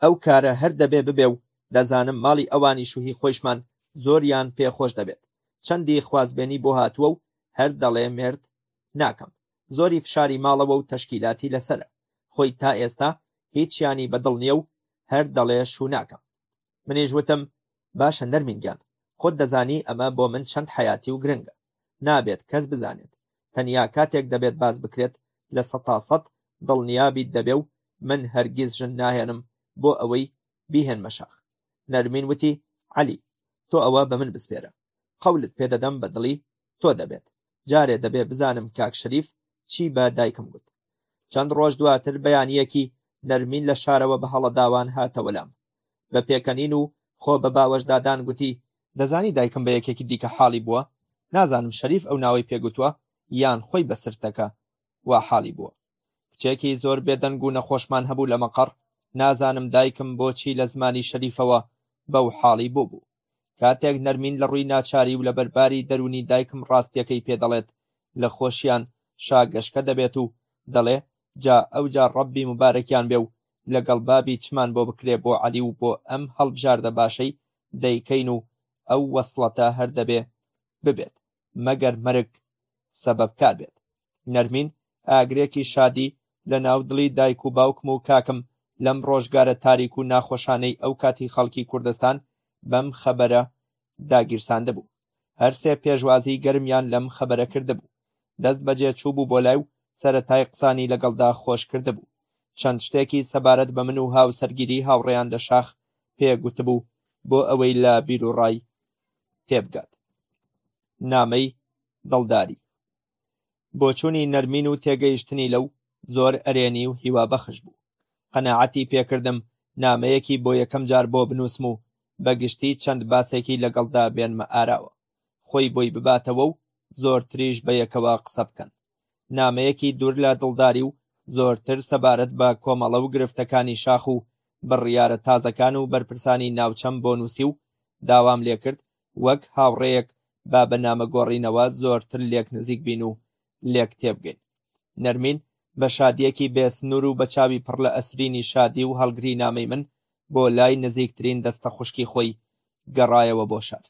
ئەو کارە هەر دەبێ ببێ و دەزانم ماڵی ئەوانیش و هی خۆیشمان زۆریان پێ خۆش دەبێت چەندی خوازبێنی بۆ هاتووە و هەر دەڵێ مێرد ناکەم زۆری فشاری ماڵەوە و تەشکیلاتی لەسرە خۆی تا ئێستا هیچیانی بەدڵ نییە و هەر دەڵێ شو ناکەم منیش وتم باشە نەرمینگیان خۆت دەزانی ئەمە بۆ من چەند حیاتی و گرنگە نابێت کەس بزانێت تەنیا کاتێک دەبێت باس بکرێت لە سەتا سەد دڵنیابیت دەبێ و من هەرگیز ژن ناهێنم بۆ ئەوەی بیهێنمە شاخ نەرمین وتی عەلی تۆ ئەوە بە من بسپێرە قەولت پێدەدەم بە دڵی تۆ دەبێت جارێ دەبێ بزانم کاک شەریف چی بە دایکم گوت چەند ڕۆژ دواتر بەیانیەکی نەرمین لە شارەوە بە هەڵەداوان هاتەوەلام بە پێکەنین و خۆ بە باوەشدادان گوتی، دەزانی دایکم بە یەکێکی دیکە حاڵی بووە، نازانم شەریف ئەو ناوەی پێ گوتووە یان خۆی بە سرتەکە وا حاڵی بووە. کچێکی زۆر بێدەنگ و نەخۆشمان هەبوو لە مەقەڕ، نازانم دایکم بۆچی لە زمانی شەریفەوە بەو حاڵی بووبوو. کاتێک نەرمین لە ڕووی ناچاری و لەبەر باری دەروونی دایکم ڕاستییەکەی پێ دەڵێت، لە خۆشیان شا گەشکە دەبێت و دەڵێ، جا ئەوجا ڕەببی موبارەکیان بێ و لەگەڵ بابی چمان بۆ بکرێ بۆ عەلی و بۆ ئەم هەڵبژاردە باشەی دەیکەین و ئەو وەسڵەتە هەر دەبێ ببێت مەگەر مەرگ سەبەبکار بێت نەرمین ئاگرێکی شادی لە ناو دڵی دایک و باوکم و کاکم لەم ڕۆژگارە تاریک و ناخۆشانەی ئەو کاتی خەڵکی کوردستان بەم خەبەرە داگیرساندە بوو هەرسێ پێشوازی گەرمیان لەم خەبەرە کردە بوو دەست بەجێ چوو بوو بۆ لای و سەرەتای قسانی لەگەڵدا خۆش کردە بوو چەند شتێکی سەبارەت بە من و هاوسەرگیری هاوڕێیان لە شاخ پێگوتبوو بۆ ئەوەی لە بیروڕای تێبگات نامەی دڵداری بۆچوونی نەرمین و تێگەیشتنی لەو زۆر ئەرێنی و هیوا بەخش بوو قەنەعەتی پێکردم نامەیەکی بۆ یەکەم جار بۆ بنووسم و بەگشتی چەند باسێکی لەگەڵدا بێنمە ئاراوە خۆی بۆی بباتەوە و زۆرتریش بە یەکەوە قسە بکەن نامەیەکی دوور لە دڵداری و زۆرتر سەبارەت بە کۆمەڵە و گرفتەکانی شاخ و بڕیارە تازەکان و بەرپرسانی ناوچەم بۆ نووسی و داوام لێکرد وەک هاوڕێیەک با بە نامە گۆڕینەوە زۆرتر لێک نزیک بین و لێک تێبگەین نەرمین بە شادیەکی بێسنور و بە چاوی پڕ لە ئەسرینی شادی و هەڵگری نامەی من بۆ لای نزیکترین دەستە خوشکی خۆی گەڕایەوە بۆ شار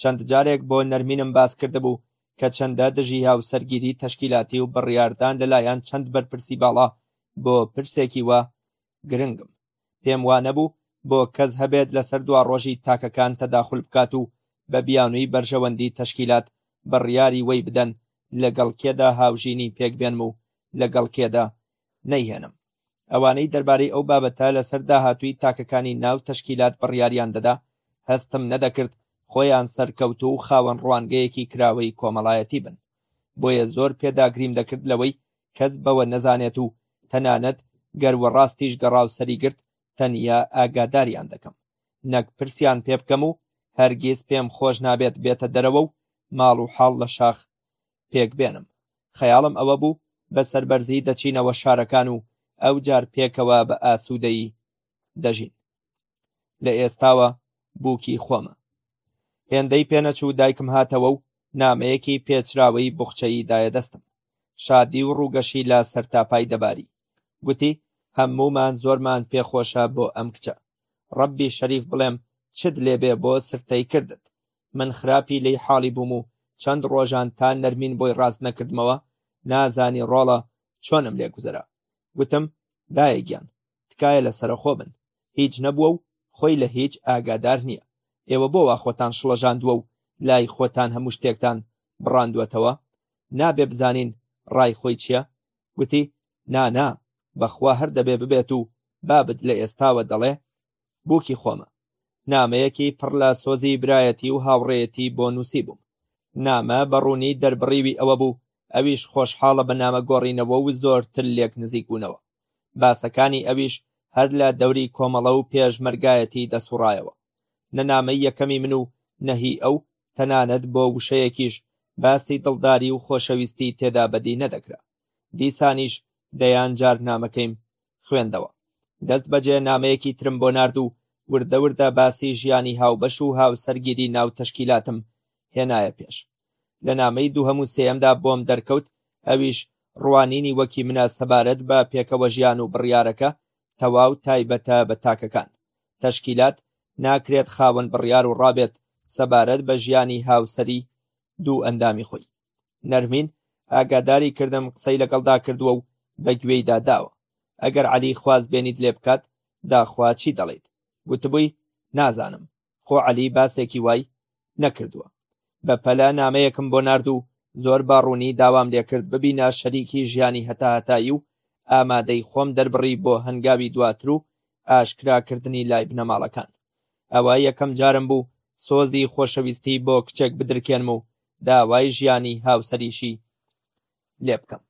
چەند جارێک بۆ نەرمینم باس کرده بوو کە چەندە دژی هاوسەرگیری تەشکیلاتی و بڕیاردان لەلایەن چەند بەرپرسی باڵا بۆ پرسێکی وە گرنگم پێم وانەبوو بۆ کەس هەبێت لەسەر دوا ڕۆژی تاکەکان تەداخل بکات و بە بیانووی بەرژەوەندی تەشکیلات بڕیاری وەی بدەن لەگەڵ کێدا هاوژینی پێک بێنم و لەگەڵ کێدا نەیهێنم ئەوانەی دەربارەی ئەو بابەتە لەسەر داهاتووی تاکەکانی ناو تەشکیلات بڕیاریان دەدا هەستم نەدەکرد خۆیان سەرکەوتو و خاوەن ڕوانگەیەکی کراوەی کۆمەڵایەتی بن بۆیە زۆر پێداگریم دەکرد لەوەی کەس بەوە نەزانێت و تەنانەت گەر وەڕاستیش گەڕاو سەری گرت تەنیا ئاگاداریان دەکەم نەک پرسیان پێ بکەم و هەرگیز پێم خۆش نابێت بێتە دەرەوە و ماڵ و حاڵ لە شاخ پێک بێنم خەیاڵم ئەوە بوو بە سەربەرزی دەچینەوە شارەکان و ئەو جار پێکەوە بە ئاسوودەیی دەژین لە ئێستاوە بووکی خۆمە هێندەی پێنەچوو دایکم هاتەوە و نامەیەکی پێچراوەی بخچەیی دایە دەستم شادی و ڕووگەشی لە سەرتاپای دەباری گوتی هەمومان زۆرمان پێخۆشە بۆ ئەم کچە ڕەبی شەریف بڵێم چت لێبێ بۆ سرتەی کردت من خراپی لی حاڵی بووم و چەند ڕۆژان تا نەرمین بۆی ڕاست نەکردمەوە نازانی ڕۆڵە چۆنم لێ گوزرا گوتم دایە گیان تکایە لە سەرەخۆ بن هیچ نەبووە و خۆی لە هیچ ئاگادار نییە ئێوە بۆ وا خۆتان شڵەژاندووە و لای خۆتان هەموو شتێکتان بڕاندووەتەوە نابێ بزانین ڕای خۆی چییە گوتی نا نا بەخوا هەر دەبێ ببێت و بابت لە ئێستاوە دەڵێ بووکی خۆمە. نامەیەکی پڕ لە سۆزی برایەتی و هاوڕێیەتی بۆ نووسیبووم. نامە بە ڕوونی دەربڕیوی ئەوە بوو ئەویش خۆشحاڵە بە نامە گۆڕینەوە و زۆرتر لێک نزیک بوونەوە. باسەکانی ئەویش هەر لە دەوری کۆمەڵە و پێشمەرگایەتی دەسوڕایەوە. نە نامەی یەکەمی من و نە هی ئەو، تەنانەت بۆ وشەیەکیش باسی دڵداری و خۆشەویستی تێدا بەدی نەدەکرا. دیسانیش دەیان جار نامەکەیم خوێندەوە. دەستبەجێ نامەیەکی ترم بۆ نارد و وردە وردە باسی ژیانی هاوبەش و هاوسەرگیری ناو تەشکیلاتم هێنایە پێش. لە نامەی دووهەم و سێیەمدا بۆم دەرکەوت ئەویش ڕوانینی وەکی منە سەبارەت بە پێکەوە ژیان و بڕیارەکە تەواو تایبەتە بە تاکەکان. تەشکیلات ناکرێت خاوەن بڕیار و ڕابێت سەبارەت بە ژیانی هاوسەری دوو ئەندامی خۆی. نەرمین ئاگاداری کردم قسەی لەگەڵدا کردووە و بە گوێیدا داوە ئەگەر علی خواز بێنیت لێ بکات داخوا چی دەڵیت گوتبووی نازانم خۆ علی باسێکی وای نەکردووە بە پەلە نامەیەکم بۆ نرد و زۆر باڕوونی داوام لێکرد ببینە شەریکی ژیانی هەتا هەتایی و ئامادەی خۆم دەربڕی بۆ هەنگاوی دواتر و ئاشکراکردنی لای بنەماڵەکان ئەوە یەکەم جارم بوو سۆزی خۆشەویستی بۆ کچێک بدرکێنم و داوای ژیانی هاوسەریشی لێ بکەم.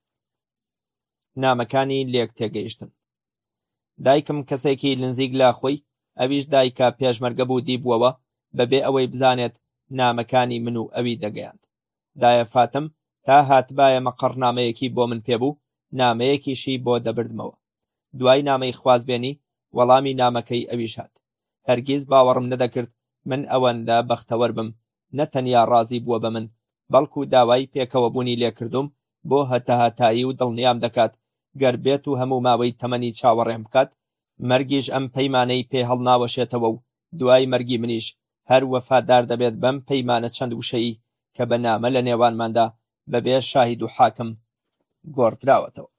نامەکانی لێک تێگەیشتن دایکم کەسێکی لنزیک لا خۆی ئەویش دایکە پێشمەرگە بوو دیبووەوە بەبێ ئەوەی بزانێت نامەکانی من و ئەوی دەگەیاند دایە فاتم تا هاتبایە مەقەڕنامەیەکی بۆ من پێبوو نامەیەکیشی بۆ دەبردمەوە دوای نامەی خوازبێنی وەڵامی نامەکەی ئەویش هات هەرگیز باوەڕم نەدەکرد من ئەوەندە بەختەوەر بم نە تەنیا ڕازی بووە بە من بەڵکو داوای پێکەوەبوونی لێکردوم بۆ هەتەهەتایی و دڵنیام دەکات گەر بێت و هەموو ماوەی تەمەنی چاوەڕێم بکات مەرگیش ئەم پەیمانەی پێ هەڵناوەشێتەوە و دوای مەرگی منیش هەر وەفادار دەبێت بەم پەیمانە چەند وشەیی کە بە نامە لە نێوانماندا بەبێ شاهید و حاکم گۆڕدراوەتەوە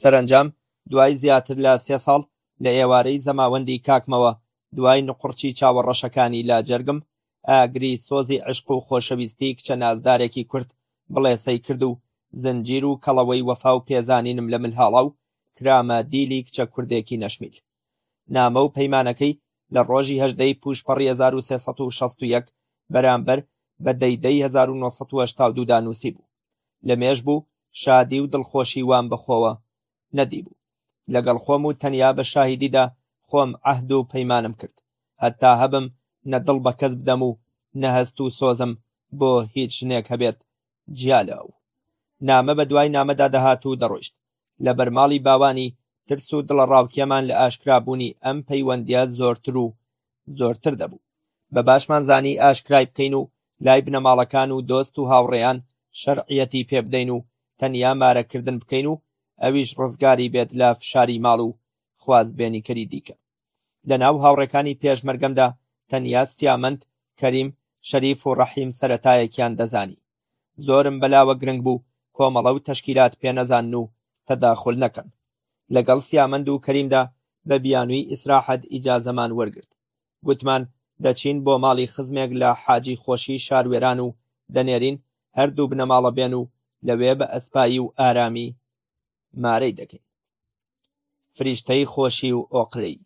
سەرەنجام دوای زیاتر لە سێ ساڵ لە ئێوارەی زەماوەندی کاکمەوە دوای نقوڕچی چاوە ڕەشەکانی لە جەرگم ئاگری سۆزی عەشق و خۆشەویستی کچە نازدارێکی کورد بڵێسەی کرد و زنجیر و کەڵەوەی وەفا و پێزانینم لە مل هاڵا و کرامە دیلی کچە کوردێکی نەشمیل نامە و پەیمانەکەی لە ڕۆژی هەژدەی پووشپەڕی 1361 بەرامبەر بە دەی دەی 1982 دا نووسی بوو لە مێژ بوو شادی و دڵخۆشی وام بەخۆوە نەدیبوو لەگەڵ خۆم و تەنیا بە شاهیدیدا خۆم عەهد و پەیمانم کرد هەتا هەبم نە دڵ بە کەس بدەم و نە هەست و سۆزم بۆ هیچ ژنێک هەبێت جیا لە ئەو نامە بە دوای نامەدا دەهات و دەڕۆیشت لە بەرماڵی باوانی ترس و دڵەڕاوکێمان لە ئاشکرابوونی ئەم پەیوەندیە زۆرتر و زۆرتر دەبوو بە باشمان زانی ئاشکرای بکەین و لای بنەماڵەکان و دۆست و هاوڕێیان شەرعیەتی پێ بدەین و تەنیا مارەکردن بکەین و ئەویش ڕزگاری بێت لە فشاری ماڵ و خوازبێنی کەری دیکە لە ناو هاوڕێکانی پێشمەرگەمدا تەنیا سیامەند کەریم شەریف و ڕەحیم سەرەتایەکیان دەزانی زۆرم بەلاوە گرنگ بوو کۆمەڵە و تەشکیلات پێنەزانن و تەداخول نەکەن لەگەڵ سیامەند و کەریمدا بە بیانووی ئیسراحەت ئیجازەمان وەرگرت گوتمان دەچین بۆ ماڵی خزمێک لە حاجی خۆشی شاروێران و دەنێرین هەردوو بنەماڵە بێن و لەوێ بە ئەسپایی و ئارامی مارەی دەکەین فریشتەی خۆشی و ئۆقرەی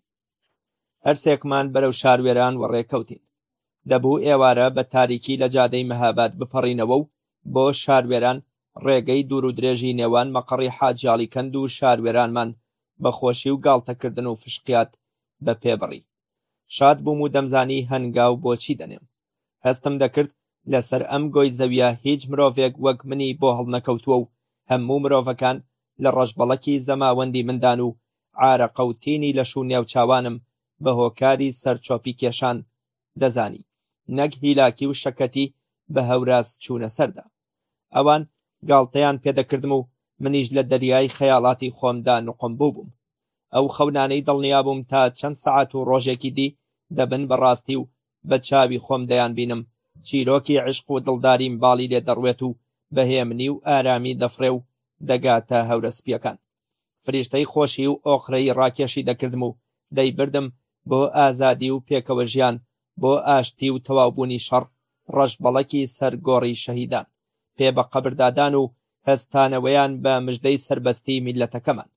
هەرسێکمان بەرەو شار وێران وەڕێ کەوتین دەبوو ئێوارە بە تاریکی لە جادەی مەهاباد بپەڕینەوە و بۆ شار وێران ڕێگەی دوور و درێژی نێوان مەقەڕی حاجیاڵی کەند و شار وێرانمان بە خۆشی و گاڵتەکردن و فشقیات بە پێ بڕی شاد بووم و دەمزانی هەنگاو بۆچی دەنێم هەستم دەکرد لەسەر ئەم گۆی زەویە هیچ مرۆڤێک وەک منی بۆ هەڵنەکەوتووە و هەموو مرۆڤەکان لە ڕەشبەڵەکی زەماوەندی مندان و عارەقە و تینی لەش و نێوچاوانم بە هۆکاری سەرچۆپی کێشان دەزانی نەک هیلاکی و شەکەتی بە هەوراز چوونە سەردا ئەوان گاڵتەیان پێدەکردم و منیش لە دەریای خەیاڵاتی خۆمدا نقم بوو بووم ئەو خەونانەی دڵنیابووم تا چەند سەعات و ڕۆژێکی دی دەبن بەڕاستی و بە چاوی خۆم دەیان بینم چیرۆکی عشق و دڵداریم باڵی لێ دەڕوێت و بە هێمنی و ئارامی دەفڕێ و دەگاتە هەورە سپیەکان فریشتەی خۆشی و ئۆقرەی ڕاکێشی دەکردم و دەیبردم بۆ ئازادی و پێکەوە ژیان بۆ ئاشتی و تەواوبوونی شەڕ ڕەش بەڵەکی سەر گۆڕی شەهیدان پێ بە قەبردادان و هەستانەوەیان بە مژدەی سەربەستی میلەتەکەمان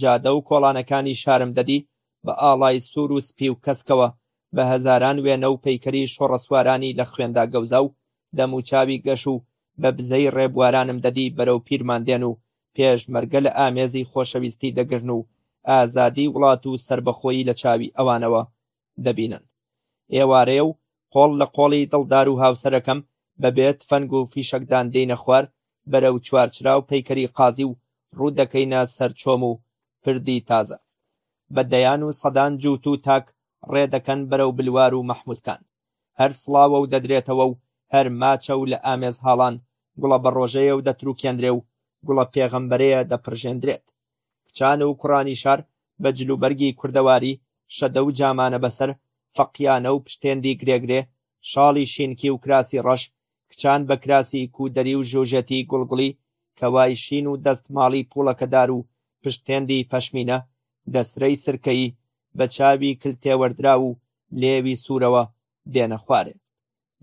جادە و کۆڵانەکانی شارم دەدی بە ئاڵای سوور و سپی و کەسکەوە بە هەزاران وێنە و پەیکەری شۆڕەسوارانی لە خوێندا گەوزا و دەموچاوی گەش و بە بزەی ڕێبوارانم دەدی بەرەو پیرمان دێن و پێشمەرگە لە ئامێزی خۆشەویستی دەگرن و ئازادی وڵات و سەربەخۆیی لە چاوی ئەوانەوە دەبینن ئێوارەیە و قۆڵ لە قۆڵی دڵدار و هاوسەرەکەم بەبێت فەنگ و فیشەکدان دێینە خوار بەرەو چوارچراو پەیکەری قازی و ڕوو دەکەینە سەرچۆم و پردی تازە بە دەیان و سەدان جووت و تاک ڕێ دەکەن بەرەو بلوار و مەحمودکان هەر سڵاوە و دەدرێتەوە و هەر ماچە و لە ئامێز هاڵان گوڵە بە ڕۆژەیە و دەتروکێنرێ و گوڵە پێغەمبەرەیە دەپرژێندرێت کچان و کوڕانی شار بە جل و بەرگی کوردەواری، شەدە و جامانە بەسەر، فەقیانە و پشتێندی گرێگرێ، شاڵی شینکی و کراسی ڕەش، کچان بە کراسی کودەری و ژوژێتی گوڵگوڵی کەوای شین و دەستماڵی پووڵەکەدار و پشتێندی پەشمینە، دەسرەی سرکەیی، بە چاوی کلتێوەردراو و لێوی سوورەوە، دێنە خوارێ.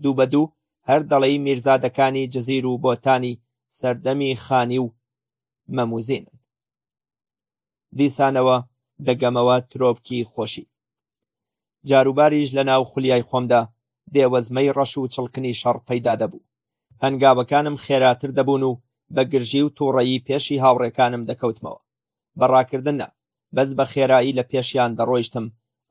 دوو بە دوو، هەر دەڵێی میرزادەکانی جزیر و بۆتانی سەردەمی خانی و، مەموزینن دیسانەوە دەگەمەوە ترۆپکی خۆشی جاروباریش لە ناو خولیای خۆمدا دێوەزمەی ڕەش و چڵکنی شەڕ پەیدا دەبوو هەنگاوەکانم خێراتر دەبوون و بە گرژی و تووڕەیی پێشی هاوڕێکانم دەکەوتمەوە بە ڕاکردنە بەس بە خێرایی لە پێشیان دەڕۆیشتم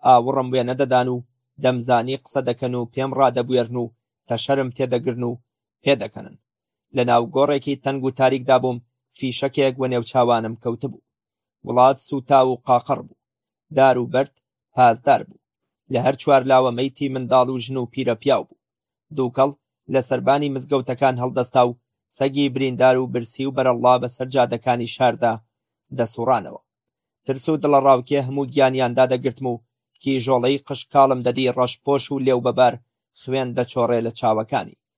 ئاوڕم وێ نەدەدان و دەمزانی قسە دەکەن و پێم ڕادەبوێرن و تەشەرم تێدەگرن و پێدەکەنن لە ناو گۆڕێکی تەنگ و تاریکدا بووم فیشەکێک وە نێوچاوانم کەوتبوو وڵات سوتاو و قاقڕ بوو دار و بەرد پازدار بوو لە هەر چوار لاوە مەیتی منداڵ و ژن و پیرە پیاو بوو دووکەڵ لە سەربانی مزگەوتەکان هەڵدەستا و سەگی بریندار و برسی و بەرەڵڵا بە سەر جادەکانی شاردا دەسوڕانەوە ترس و دڵەڕاوکێ هەموو گیانیاندا دەگرتم و کیژۆڵەی قشکاڵم دەدی ڕەش پۆش و لێو بەبار خوێن دەچۆڕێ لە چاوەکانی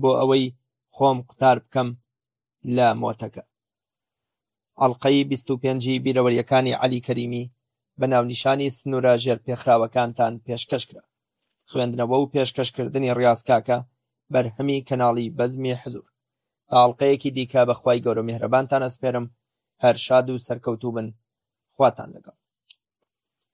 بۆ ئەوەی خۆم قوتار بکەم لە مۆتەکە ئەڵلقەی بیست و پێنجی بیرەوەریەکانی عەلی کەریمی بە ناونیشانی سنوورە ژێر پێخراوەکانتان پێشکەش کرا خوێندنەوە و پێشکەشکردنی ڕاز کاکە بەرهەمی کەناڵی بەزمی حزور تاڵلقەیەکی دیکە بەخوای گەورە مهرەبانتان ئەسپێرم هەر شاد و سەرکەوتوو بن خواتان لەگەڵ